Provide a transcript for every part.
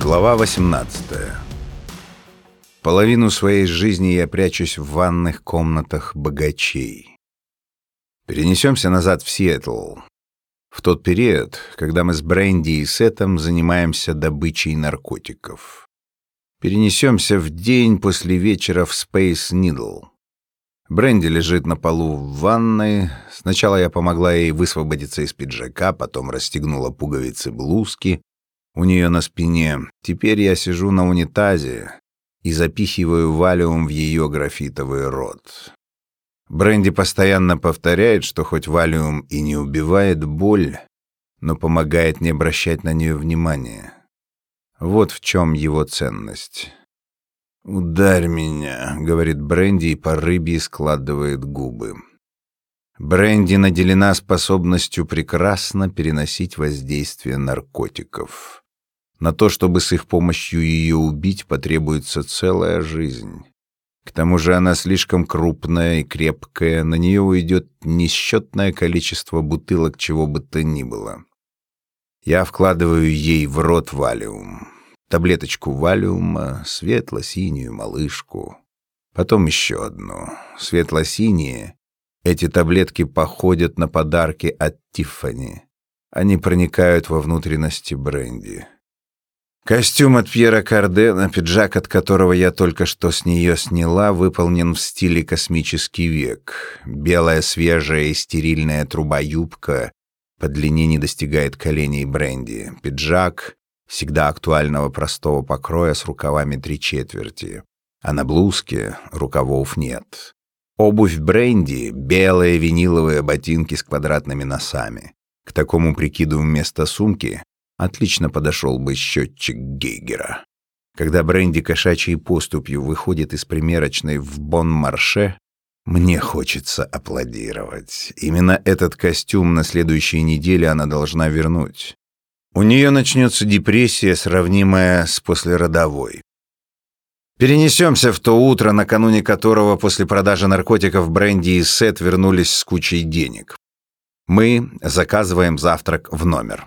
Глава 18 Половину своей жизни я прячусь в ванных комнатах богачей. Перенесемся назад в Сиэтл. В тот период, когда мы с Бренди и Сетом занимаемся добычей наркотиков. Перенесемся в день после вечера в Space Needle. Бренди лежит на полу в ванной. Сначала я помогла ей высвободиться из пиджака, потом расстегнула пуговицы блузки у нее на спине. Теперь я сижу на унитазе и запихиваю валиум в ее графитовый рот. Бренди постоянно повторяет, что хоть валиум и не убивает боль, но помогает не обращать на нее внимания. Вот в чем его ценность. «Ударь меня», — говорит Бренди и по рыбье складывает губы. Бренди наделена способностью прекрасно переносить воздействие наркотиков. На то, чтобы с их помощью ее убить, потребуется целая жизнь. К тому же она слишком крупная и крепкая, на нее уйдет несчетное количество бутылок чего бы то ни было. Я вкладываю ей в рот валиум таблеточку валиума, светло-синюю малышку, потом еще одну, светло-синие. Эти таблетки походят на подарки от Тиффани. Они проникают во внутренности бренди. Костюм от Пьера Кардена, пиджак от которого я только что с нее сняла, выполнен в стиле космический век. Белая свежая и стерильная труба-юбка по длине не достигает коленей бренди. Пиджак всегда актуального простого покроя с рукавами три четверти, а на блузке рукавов нет. Обувь бренди — белые виниловые ботинки с квадратными носами. К такому прикиду вместо сумки отлично подошел бы счетчик Гейгера. Когда бренди кошачьей поступью выходит из примерочной в Бон-Марше, мне хочется аплодировать. Именно этот костюм на следующей неделе она должна вернуть. У нее начнется депрессия, сравнимая с послеродовой. Перенесемся в то утро, накануне которого после продажи наркотиков Бренди и Сет вернулись с кучей денег. Мы заказываем завтрак в номер.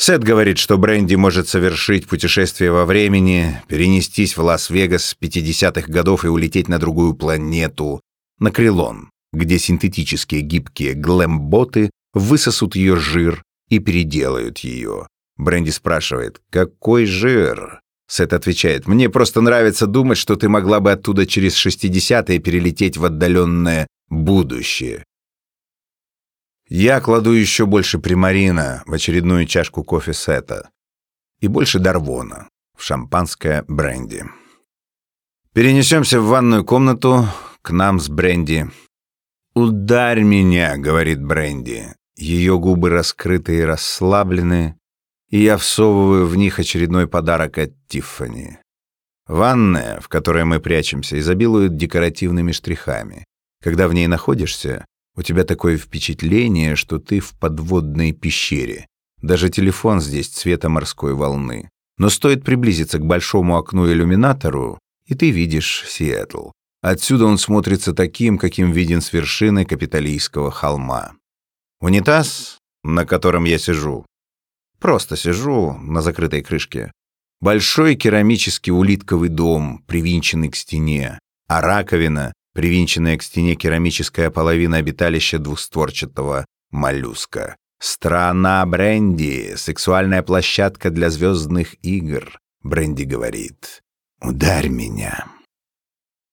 Сет говорит, что Бренди может совершить путешествие во времени, перенестись в Лас-Вегас 50-х годов и улететь на другую планету, на Крилон, где синтетические гибкие глэм-боты высосут ее жир и переделают ее. Бренди спрашивает, какой жир? Сет отвечает, мне просто нравится думать, что ты могла бы оттуда через 60-е перелететь в отдаленное будущее. Я кладу еще больше примарина в очередную чашку кофе Сета и больше Дарвона в шампанское бренди. Перенесемся в ванную комнату к нам с бренди. «Ударь меня», — говорит бренди. Ее губы раскрыты и расслаблены, и я всовываю в них очередной подарок от Тиффани. Ванная, в которой мы прячемся, изобилует декоративными штрихами. Когда в ней находишься, у тебя такое впечатление, что ты в подводной пещере. Даже телефон здесь цвета морской волны. Но стоит приблизиться к большому окну-иллюминатору, и ты видишь Сиэтл. Отсюда он смотрится таким, каким виден с вершины капиталийского холма. Унитаз, на котором я сижу. Просто сижу на закрытой крышке. Большой керамический улитковый дом, привинченный к стене, а раковина, привинченная к стене керамическая половина обиталища двустворчатого моллюска. Страна Бренди, сексуальная площадка для звездных игр, Бренди говорит. Ударь меня.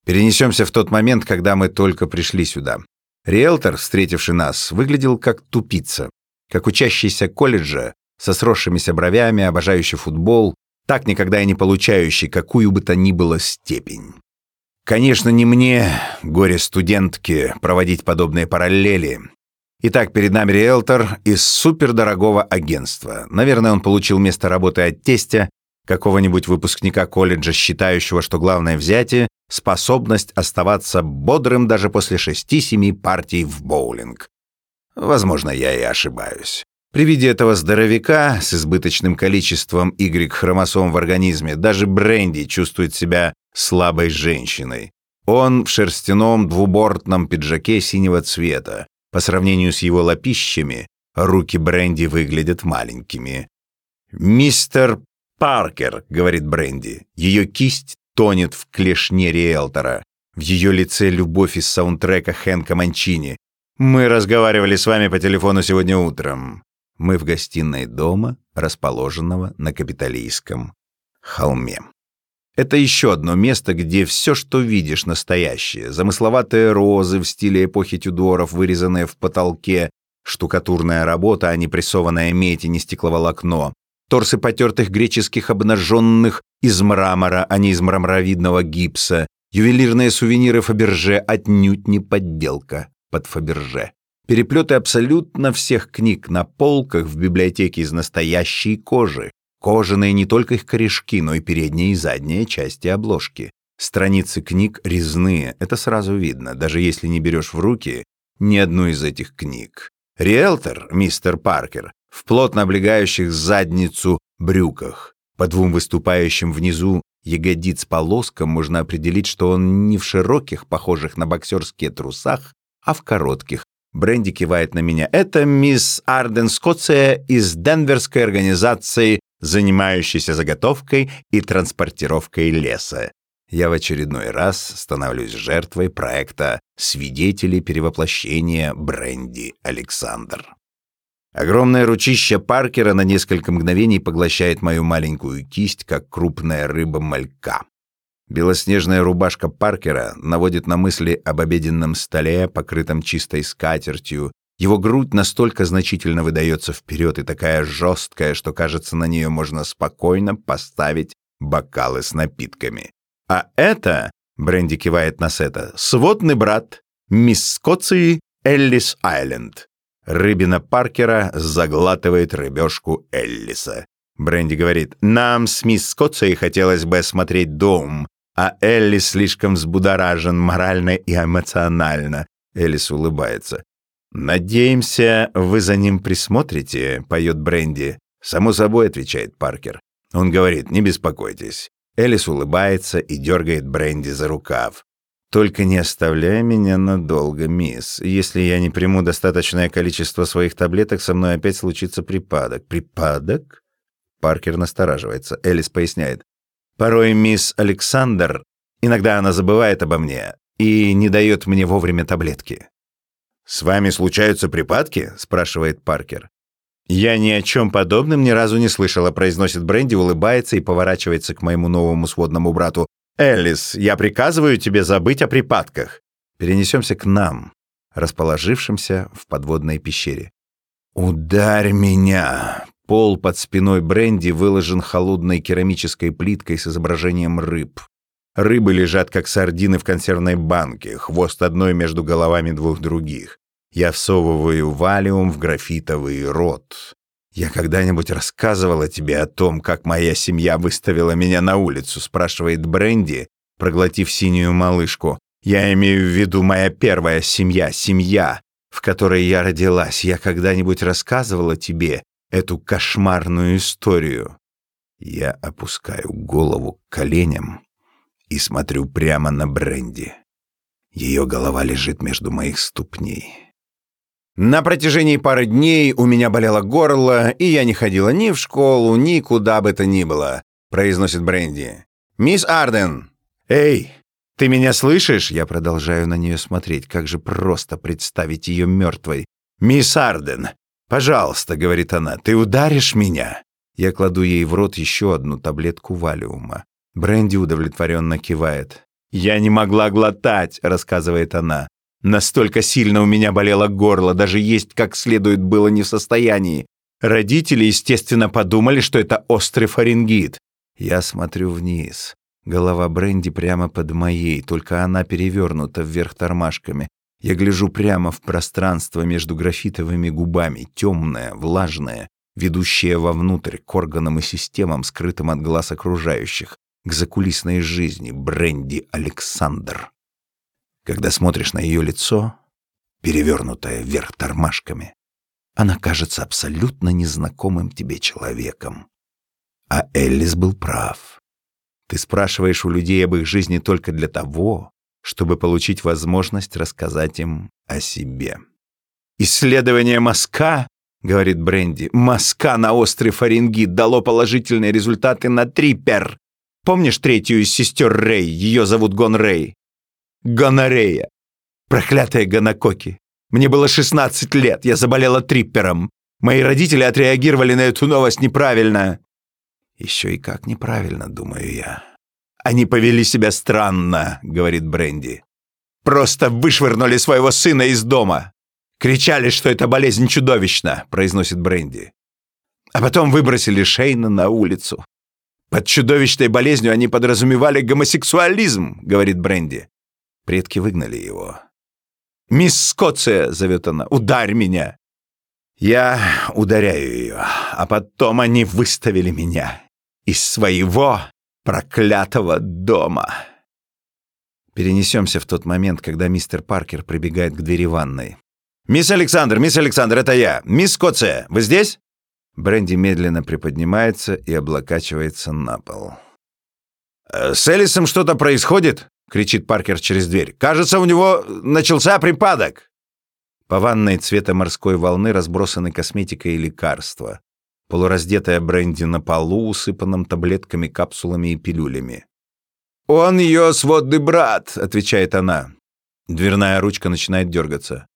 Перенесемся в тот момент, когда мы только пришли сюда. Риэлтор, встретивший нас, выглядел как тупица, как учащийся колледжа со сросшимися бровями, обожающий футбол, так никогда и не получающий какую бы то ни было степень. Конечно, не мне, горе-студентке, проводить подобные параллели. Итак, перед нами риэлтор из супердорогого агентства. Наверное, он получил место работы от тестя, какого-нибудь выпускника колледжа, считающего, что главное взятие — способность оставаться бодрым даже после шести-семи партий в боулинг. Возможно, я и ошибаюсь. При виде этого здоровяка с избыточным количеством Y-хромосом в организме даже Бренди чувствует себя слабой женщиной. Он в шерстяном двубортном пиджаке синего цвета. По сравнению с его лопищами, руки Бренди выглядят маленькими. «Мистер Паркер», — говорит Бренди. Ее кисть тонет в клешне риэлтора. В ее лице любовь из саундтрека Хэнка Манчини. «Мы разговаривали с вами по телефону сегодня утром. Мы в гостиной дома, расположенного на Капитолийском холме. Это еще одно место, где все, что видишь, настоящее. Замысловатые розы в стиле эпохи Тюдоров, вырезанные в потолке, штукатурная работа, а не прессованная медь и не стекловолокно, торсы потертых греческих обнаженных из мрамора, а не из мраморовидного гипса, ювелирные сувениры Фаберже отнюдь не подделка под Фаберже. Переплеты абсолютно всех книг на полках в библиотеке из настоящей кожи. Кожаные не только их корешки, но и передние и задние части обложки. Страницы книг резные, это сразу видно, даже если не берешь в руки ни одну из этих книг. Риэлтор, мистер Паркер, в плотно облегающих задницу брюках. По двум выступающим внизу ягодиц полоскам можно определить, что он не в широких, похожих на боксерские трусах, а в коротких. Бренди кивает на меня. Это мисс Арден Скотция из Денверской организации, занимающейся заготовкой и транспортировкой леса. Я в очередной раз становлюсь жертвой проекта «Свидетели перевоплощения Бренди Александр». Огромное ручище Паркера на несколько мгновений поглощает мою маленькую кисть, как крупная рыба малька. Белоснежная рубашка Паркера наводит на мысли об обеденном столе, покрытом чистой скатертью. Его грудь настолько значительно выдается вперед и такая жесткая, что, кажется, на нее можно спокойно поставить бокалы с напитками. А это, Бренди кивает на Сета, сводный брат мисс Скоции Эллис Айленд. Рыбина Паркера заглатывает рыбешку Эллиса. Бренди говорит, «Нам с мисс Скотсой хотелось бы осмотреть дом, а Эллис слишком взбудоражен морально и эмоционально». Эллис улыбается. «Надеемся, вы за ним присмотрите», — поет Бренди. «Само собой», — отвечает Паркер. Он говорит, «Не беспокойтесь». Элис улыбается и дергает Бренди за рукав. Только не оставляй меня надолго, мисс. Если я не приму достаточное количество своих таблеток, со мной опять случится припадок. Припадок? Паркер настораживается. Элис поясняет. Порой мисс Александр, иногда она забывает обо мне и не дает мне вовремя таблетки. «С вами случаются припадки?» — спрашивает Паркер. «Я ни о чем подобном ни разу не слышала», — произносит Бренди, улыбается и поворачивается к моему новому сводному брату. «Элис, я приказываю тебе забыть о припадках. Перенесемся к нам, расположившимся в подводной пещере. «Ударь меня!» Пол под спиной Бренди выложен холодной керамической плиткой с изображением рыб. Рыбы лежат, как сардины в консервной банке, хвост одной между головами двух других. Я всовываю валиум в графитовый рот. «Я когда-нибудь рассказывала тебе о том, как моя семья выставила меня на улицу?» спрашивает Бренди, проглотив синюю малышку. «Я имею в виду моя первая семья, семья, в которой я родилась. Я когда-нибудь рассказывала тебе эту кошмарную историю?» Я опускаю голову к коленям и смотрю прямо на Бренди. Ее голова лежит между моих ступней. На протяжении пары дней у меня болело горло, и я не ходила ни в школу, ни куда бы то ни было», — произносит Бренди. «Мисс Арден!» «Эй, ты меня слышишь?» Я продолжаю на нее смотреть. Как же просто представить ее мертвой. «Мисс Арден, пожалуйста», — говорит она, — «ты ударишь меня?» Я кладу ей в рот еще одну таблетку валиума. Бренди удовлетворенно кивает. «Я не могла глотать», — рассказывает она. Настолько сильно у меня болело горло, даже есть как следует было не в состоянии. Родители, естественно, подумали, что это острый фарингит. Я смотрю вниз. Голова Бренди прямо под моей, только она перевернута вверх тормашками. Я гляжу прямо в пространство между графитовыми губами, темное, влажное, ведущее вовнутрь к органам и системам, скрытым от глаз окружающих, к закулисной жизни Бренди Александр. Когда смотришь на ее лицо, перевернутое вверх тормашками, она кажется абсолютно незнакомым тебе человеком. А Эллис был прав. Ты спрашиваешь у людей об их жизни только для того, чтобы получить возможность рассказать им о себе. «Исследование мазка», — говорит Бренди. Маска на острый фарингит дало положительные результаты на трипер. Помнишь третью из сестер Рэй? Ее зовут Гон Рэй. Гонорея. Проклятые гонококи. Мне было 16 лет, я заболела триппером. Мои родители отреагировали на эту новость неправильно. Еще и как неправильно, думаю я. Они повели себя странно, говорит Бренди. Просто вышвырнули своего сына из дома. Кричали, что эта болезнь чудовищна, произносит Бренди. А потом выбросили Шейна на улицу. Под чудовищной болезнью они подразумевали гомосексуализм, говорит Бренди. Предки выгнали его. «Мисс Скоция!» — зовет она. «Ударь меня!» Я ударяю ее, а потом они выставили меня из своего проклятого дома. Перенесемся в тот момент, когда мистер Паркер прибегает к двери ванной. «Мисс Александр, мисс Александр, это я! Мисс Скоция, вы здесь?» Бренди медленно приподнимается и облокачивается на пол. «Э, «С Элисом что-то происходит?» — кричит Паркер через дверь. «Кажется, у него начался припадок!» По ванной цвета морской волны разбросаны косметика и лекарства. Полураздетая Бренди на полу, усыпанном таблетками, капсулами и пилюлями. «Он ее сводный брат», — отвечает она. Дверная ручка начинает дергаться.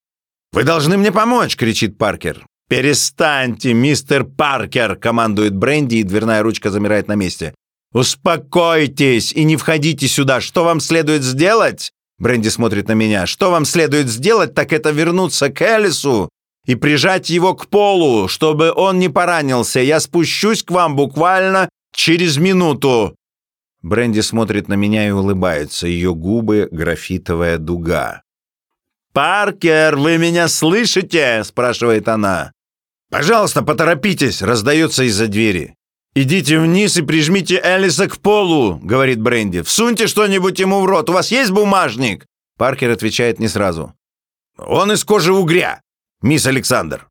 «Вы должны мне помочь!» — кричит Паркер. «Перестаньте, мистер Паркер!» — командует Бренди, и дверная ручка замирает на месте. «Успокойтесь и не входите сюда. Что вам следует сделать?» Бренди смотрит на меня. «Что вам следует сделать, так это вернуться к Элису и прижать его к полу, чтобы он не поранился. Я спущусь к вам буквально через минуту». Бренди смотрит на меня и улыбается. Ее губы — графитовая дуга. «Паркер, вы меня слышите?» — спрашивает она. «Пожалуйста, поторопитесь!» — раздается из-за двери. «Идите вниз и прижмите Элиса к полу», — говорит Бренди. «Всуньте что-нибудь ему в рот. У вас есть бумажник?» Паркер отвечает не сразу. «Он из кожи угря, мисс Александр».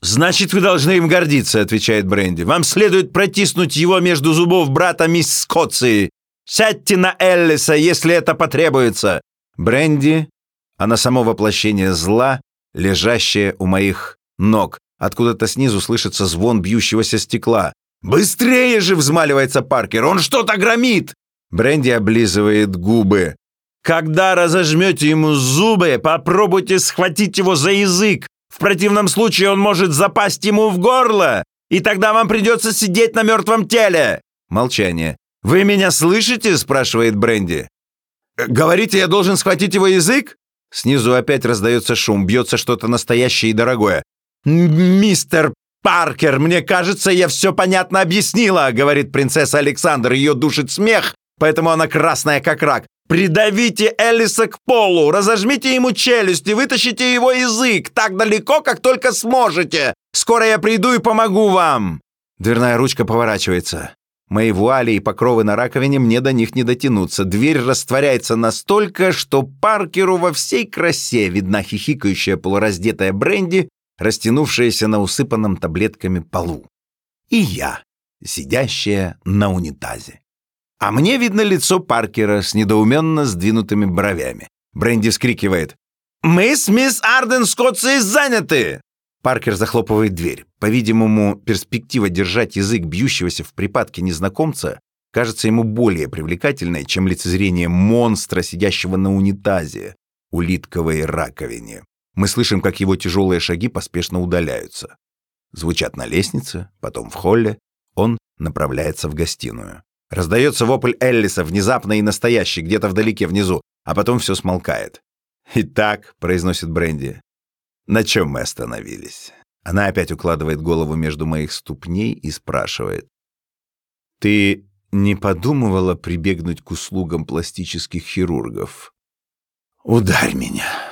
«Значит, вы должны им гордиться», — отвечает Бренди. «Вам следует протиснуть его между зубов брата мисс Скотции. Сядьте на Эллиса, если это потребуется». Бренди, она само воплощение зла, лежащее у моих ног. Откуда-то снизу слышится звон бьющегося стекла. «Быстрее же!» — взмаливается Паркер. «Он что-то громит!» Бренди облизывает губы. «Когда разожмете ему зубы, попробуйте схватить его за язык. В противном случае он может запасть ему в горло, и тогда вам придется сидеть на мертвом теле!» Молчание. «Вы меня слышите?» — спрашивает Бренди. «Говорите, я должен схватить его язык?» Снизу опять раздается шум, бьется что-то настоящее и дорогое. «Мистер «Паркер, мне кажется, я все понятно объяснила», — говорит принцесса Александр. Ее душит смех, поэтому она красная как рак. «Придавите Элиса к полу, разожмите ему челюсть и вытащите его язык так далеко, как только сможете. Скоро я приду и помогу вам». Дверная ручка поворачивается. Мои вуали и покровы на раковине мне до них не дотянуться. Дверь растворяется настолько, что Паркеру во всей красе видна хихикающая полураздетая Бренди растянувшаяся на усыпанном таблетками полу. И я, сидящая на унитазе. А мне видно лицо Паркера с недоуменно сдвинутыми бровями. Бренди вскрикивает. «Мы с мисс Арден Скотси заняты!» Паркер захлопывает дверь. По-видимому, перспектива держать язык бьющегося в припадке незнакомца кажется ему более привлекательной, чем лицезрение монстра, сидящего на унитазе, улитковой раковине. Мы слышим, как его тяжелые шаги поспешно удаляются. Звучат на лестнице, потом в холле. Он направляется в гостиную. Раздается вопль Эллиса, внезапно и настоящий, где-то вдалеке внизу, а потом все смолкает. «Итак», — произносит Бренди, — «на чем мы остановились?» Она опять укладывает голову между моих ступней и спрашивает. «Ты не подумывала прибегнуть к услугам пластических хирургов?» «Ударь меня!»